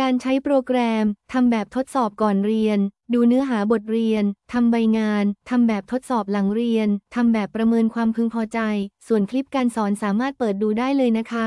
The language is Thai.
การใช้โปรแกรม ทำแบบทดสอบก่อนเรียน ดูเนื้อหาบทเรียน ทำใบงาน ทำแบบทดสอบหลังเรียน ทำแบบประเมินความพึงพอใจ ส่วนคลิปการสอนสามารถเปิดดูได้เลยนะคะ